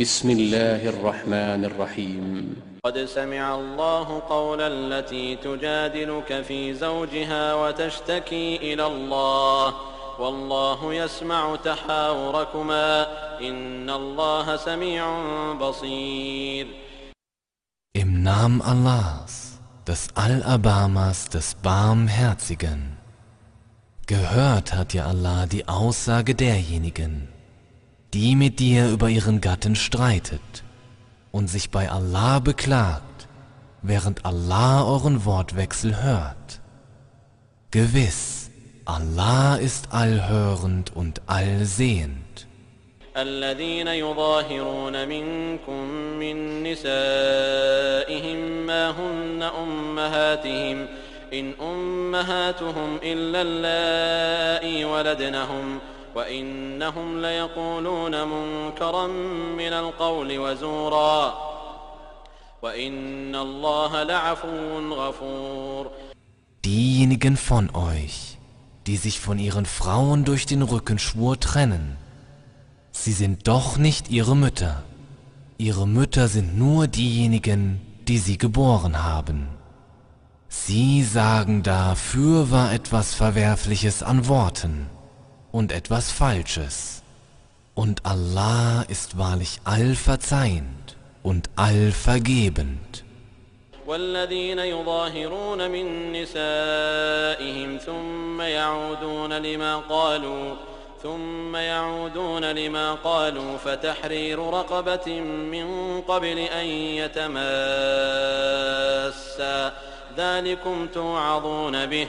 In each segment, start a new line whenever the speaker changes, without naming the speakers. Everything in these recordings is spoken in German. بسم الله الرحمن الرحيم
قد سمع الله قول التي تجادلك في زوجها وتشتكي إلى الله والله يسمع تحاوركما إن الله سميع بصير
Im Namen Allahs, des Allerbarmers, des Barmherzigen. Gehört hat ja Allah die Aussage derjenigen, die mit dir über ihren Gatten streitet und sich bei Allah beklagt, während Allah euren Wortwechsel hört. Gewiss, Allah ist allhörend und allsehend.
الذين يظاهرون منكم من نسائهم ما هن أمهاتهم إن أمهاتهم إلا اللائي ولدنهم وإنهم ليقولون منكرا من القول وزورا وإن الله لعفو غفور
Diejenigen von euch, die sich von ihren Frauen durch den Rückenschwur trennen, sie sind doch nicht ihre Mütter. Ihre Mütter sind nur diejenigen, die sie geboren haben. Sie sagen dafür war etwas Verwerfliches an Worten und etwas Falsches. Und Allah ist wahrlich allverzeihend und allvergebend.
والذين يظاهرون من نسائهم ثم يعودون لما قالوا ثم يعودون لما قالوا فتحرير رقبة من قبل أن يتماسا ذلكم توعظون به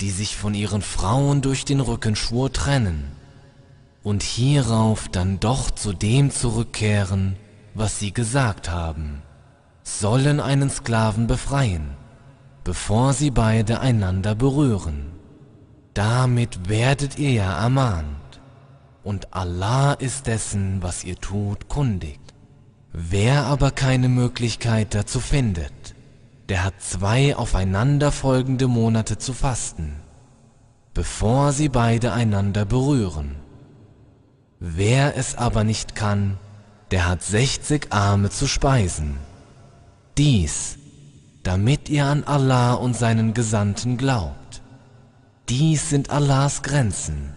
die sich von ihren Frauen durch den Rückenschwur trennen und hierauf dann doch zu dem zurückkehren, was sie gesagt haben, sollen einen Sklaven befreien, bevor sie beide einander berühren. Damit werdet ihr ja ermahnt, und Allah ist dessen, was ihr tut, kundig. Wer aber keine Möglichkeit dazu findet, der hat zwei aufeinanderfolgende Monate zu fasten, bevor sie beide einander berühren. Wer es aber nicht kann, der hat sechzig Arme zu speisen. Dies, damit ihr an Allah und seinen Gesandten glaubt. Dies sind Allahs Grenzen,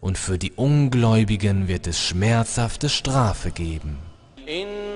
und für die Ungläubigen wird es schmerzhafte Strafe geben.
In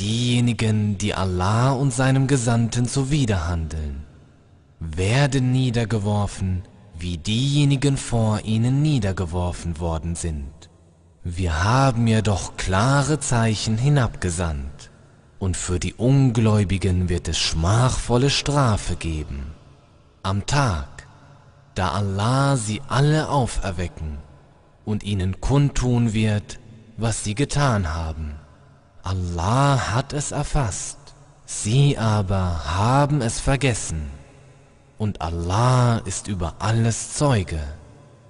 Diejenigen, die Allah und seinem Gesandten zuwiderhandeln, werden niedergeworfen, wie diejenigen vor ihnen niedergeworfen worden sind. Wir haben ihr doch klare Zeichen hinabgesandt, und für die Ungläubigen wird es schmachvolle Strafe geben. Am Tag, da Allah sie alle auferwecken und ihnen kundtun wird, was sie getan haben. Allah hat es erfasst, sie aber haben es vergessen. Und Allah ist über alles Zeuge.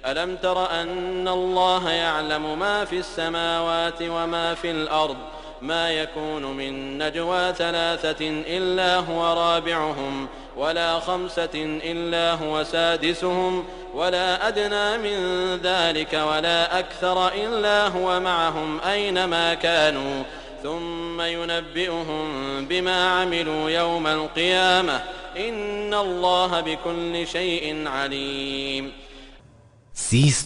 ألم تر أن الله يعلم ما في السماوات وما في الأرض ما يكون من نجوى ثلاثة إلا هو رابعهم ولا خمسة إلا هو سادسهم ولا أدنى من ذلك ولا أكثر إلا هو معهم أينما كانوا Siehst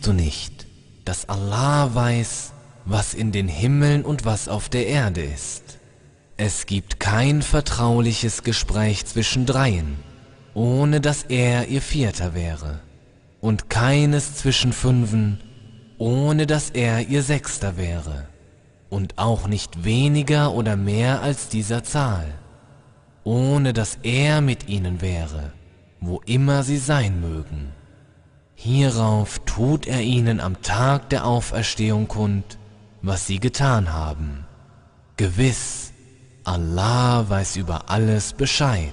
du nicht, dass Allah weiß, was in den Himmeln und was auf der Erde ist? Es gibt kein vertrauliches Gespräch zwischen dreien, ohne dass er ihr Vierter wäre, und keines zwischen fünfen, ohne dass er ihr Sechster wäre und auch nicht weniger oder mehr als dieser Zahl, ohne dass er mit ihnen wäre, wo immer sie sein mögen. Hierauf tut er ihnen am Tag der Auferstehung kund, was sie getan haben. Gewiss, Allah weiß über alles Bescheid.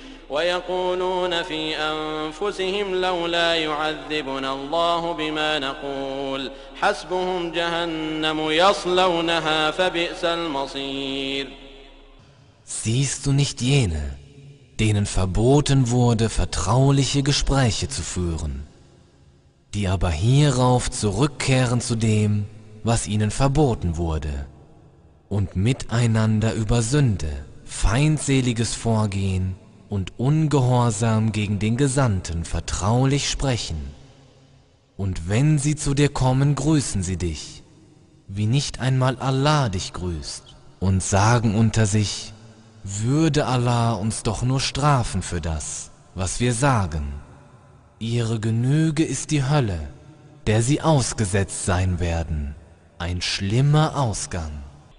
ويقولون في أنفسهم لولا يعذبنا الله بما نقول حسبهم جهنم يصلونها فبئس المصير
Siehst du nicht jene, denen verboten wurde, vertrauliche Gespräche zu führen, die aber hierauf zurückkehren zu dem, was ihnen verboten wurde, und miteinander über Sünde, feindseliges Vorgehen und ungehorsam gegen den Gesandten vertraulich sprechen. Und wenn sie zu dir kommen, grüßen sie dich, wie nicht einmal Allah dich grüßt, und sagen unter sich, würde Allah uns doch nur strafen für das, was wir sagen. Ihre Genüge ist die Hölle, der sie ausgesetzt sein werden, ein schlimmer Ausgang.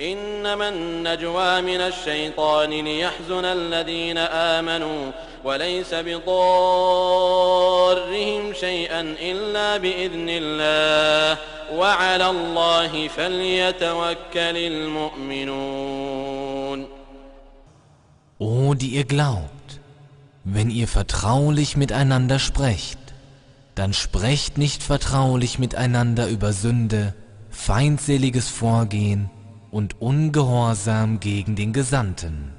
إنما النجوى من الشيطان ليحزن الذين آمنوا وليس بضارهم شيئا إلا بإذن الله وعلى الله فليتوكل المؤمنون
O die ihr glaubt, wenn ihr vertraulich miteinander sprecht, dann sprecht nicht vertraulich miteinander über Sünde, feindseliges Vorgehen und ungehorsam gegen den Gesandten,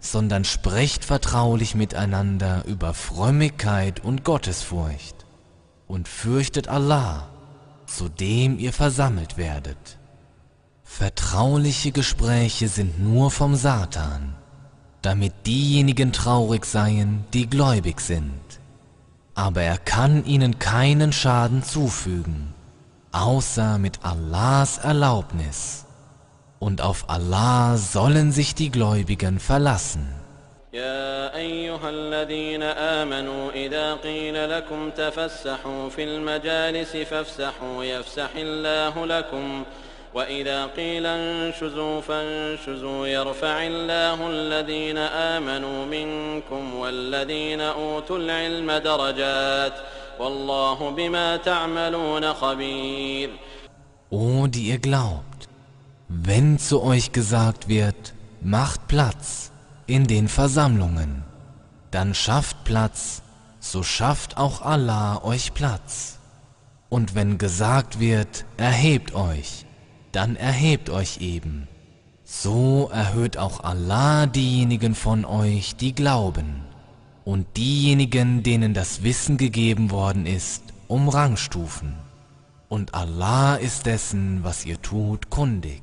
sondern sprecht vertraulich miteinander über Frömmigkeit und Gottesfurcht und fürchtet Allah, zu dem ihr versammelt werdet. Vertrauliche Gespräche sind nur vom Satan, damit diejenigen traurig seien, die gläubig sind. Aber er kann ihnen keinen Schaden zufügen, außer mit Allahs Erlaubnis. und auf Allah sollen sich die Gläubigen verlassen.
يا أيها الذين آمنوا إذا قيل لكم تفسحوا في المجالس فافسحوا يفسح الله لكم وإذا قيل انشزوا فانشزوا يرفع الله الذين آمنوا منكم والذين أوتوا العلم درجات والله بما تعملون خبير
O die ihr glaubt wenn zu euch gesagt wird, macht Platz in den Versammlungen, dann schafft Platz, so schafft auch Allah euch Platz. Und wenn gesagt wird, erhebt euch, dann erhebt euch eben. So erhöht auch Allah diejenigen von euch, die glauben, und diejenigen, denen das Wissen gegeben worden ist, um Rangstufen. Und Allah ist dessen, was ihr tut, kundig.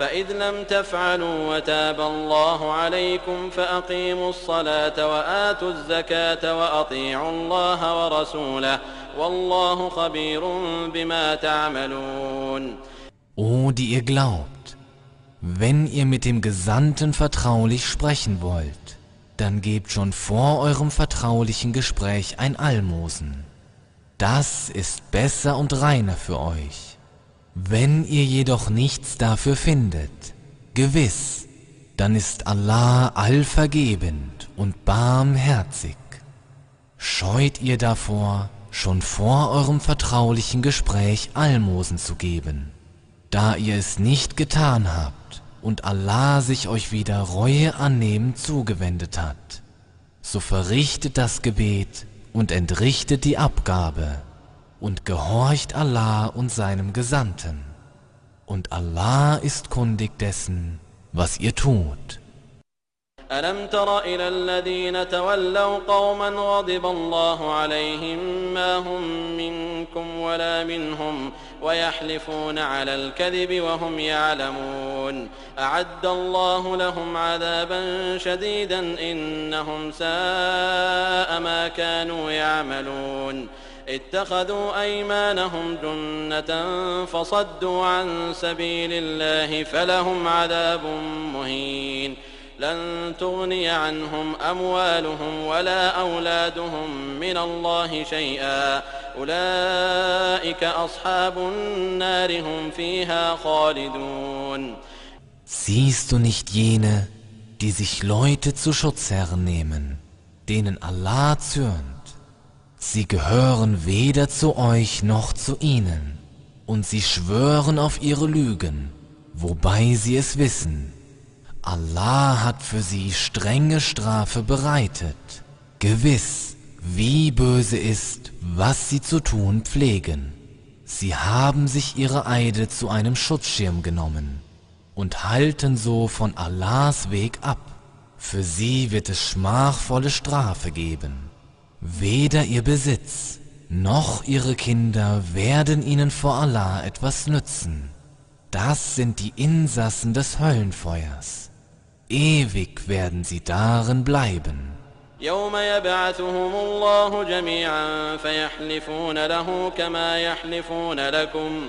فإذ لم تفعلوا وتاب الله عليكم فأقيموا الصلاة وآتوا الزكاة وأطيعوا الله ورسوله والله خبير بما تعملون
O die ihr glaubt, wenn ihr mit dem Gesandten vertraulich sprechen wollt, dann gebt schon vor eurem vertraulichen Gespräch ein Almosen. Das ist besser und reiner für euch. Wenn ihr jedoch nichts dafür findet, gewiss, dann ist Allah allvergebend und barmherzig. Scheut ihr davor, schon vor eurem vertraulichen Gespräch Almosen zu geben, da ihr es nicht getan habt und Allah sich euch wieder Reue annehmen zugewendet hat. So verrichtet das Gebet und entrichtet die Abgabe und gehorcht Allah und seinem Gesandten. Und Allah ist kundig dessen, was ihr tut.
ألم تر إلى الذين تولوا قوما غضب الله عليهم ما هم منكم ولا منهم ويحلفون على الكذب وهم يعلمون أعد الله لهم عذابا شديدا إنهم ساء ما كانوا يعملون اتخذوا أيمانهم جنة فصدوا عن سبيل الله فلهم عذاب مهين لن تغني عنهم أموالهم ولا أولادهم من الله شيئا أولئك أصحاب النار هم فيها خالدون
Siehst du nicht jene, die sich Leute zu Schutzherren nehmen, denen Allah zürnt? Sie gehören weder zu euch noch zu ihnen, und sie schwören auf ihre Lügen, wobei sie es wissen. Allah hat für sie strenge Strafe bereitet. Gewiss, wie böse ist, was sie zu tun pflegen. Sie haben sich ihre Eide zu einem Schutzschirm genommen und halten so von Allahs Weg ab. Für sie wird es schmachvolle Strafe geben. Weder ihr Besitz noch ihre Kinder werden ihnen vor Allah etwas nützen. Das sind die Insassen des Höllenfeuers. Ewig werden sie darin bleiben.
يوم يبعثهم الله جميعا فيحلفون له كما يحلفون لكم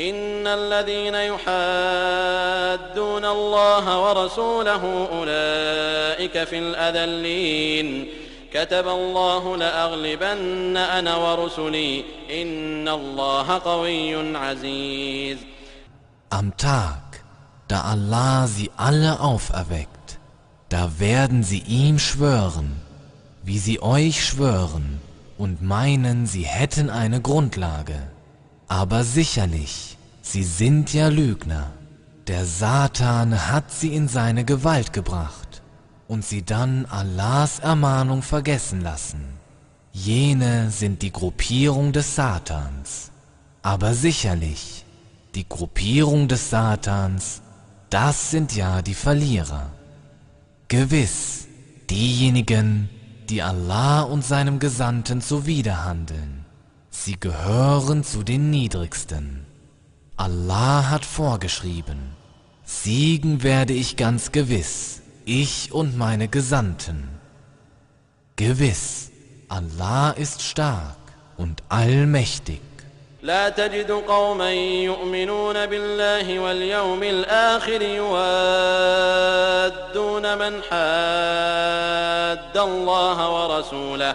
إن الذين يحادون الله ورسوله أولئك في الأذلين كتب الله لأغلبن أنا ورسلي إن الله قوي عزيز
Am Tag, da Allah sie alle auferweckt, da werden sie ihm schwören, wie sie euch schwören und meinen, sie hätten eine Grundlage aber sicherlich, sie sind ja Lügner. Der Satan hat sie in seine Gewalt gebracht und sie dann Allahs Ermahnung vergessen lassen. Jene sind die Gruppierung des Satans. Aber sicherlich, die Gruppierung des Satans, das sind ja die Verlierer. Gewiss, diejenigen, die Allah und seinem Gesandten zuwiderhandeln. Sie gehören zu den Niedrigsten. Allah hat vorgeschrieben, siegen werde ich ganz gewiss, ich und meine Gesandten. Gewiss, Allah ist stark und allmächtig.
لا تجد قوما يؤمنون بالله واليوم الآخر يوادون من حاد الله ورسوله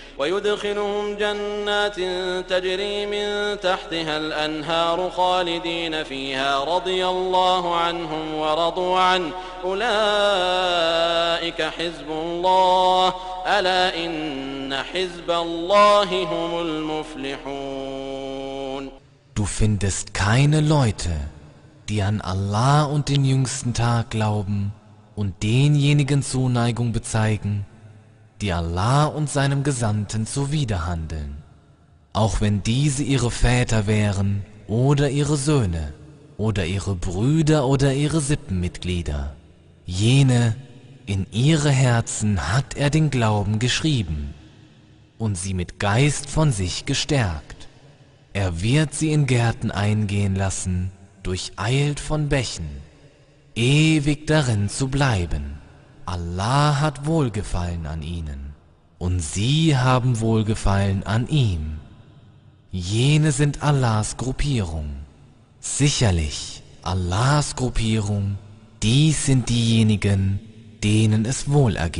ويدخلهم جنات تجري من تحتها الأنهار خالدين فيها رضي الله عنهم ورضوا عنه أولئك حزب الله ألا إن حزب الله هم المفلحون
Du findest keine Leute, die an Allah und den jüngsten Tag glauben und denjenigen Zuneigung bezeigen, die Allah und seinem Gesandten zuwiderhandeln, auch wenn diese ihre Väter wären oder ihre Söhne oder ihre Brüder oder ihre Sippenmitglieder. Jene, in ihre Herzen hat er den Glauben geschrieben und sie mit Geist von sich gestärkt. Er wird sie in Gärten eingehen lassen, durcheilt von Bächen, ewig darin zu bleiben. Allah hat Wohlgefallen an ihnen und sie haben Wohlgefallen an ihm. Jene sind Allahs Gruppierung. Sicherlich Allahs Gruppierung, dies sind diejenigen, denen es wohlergeht.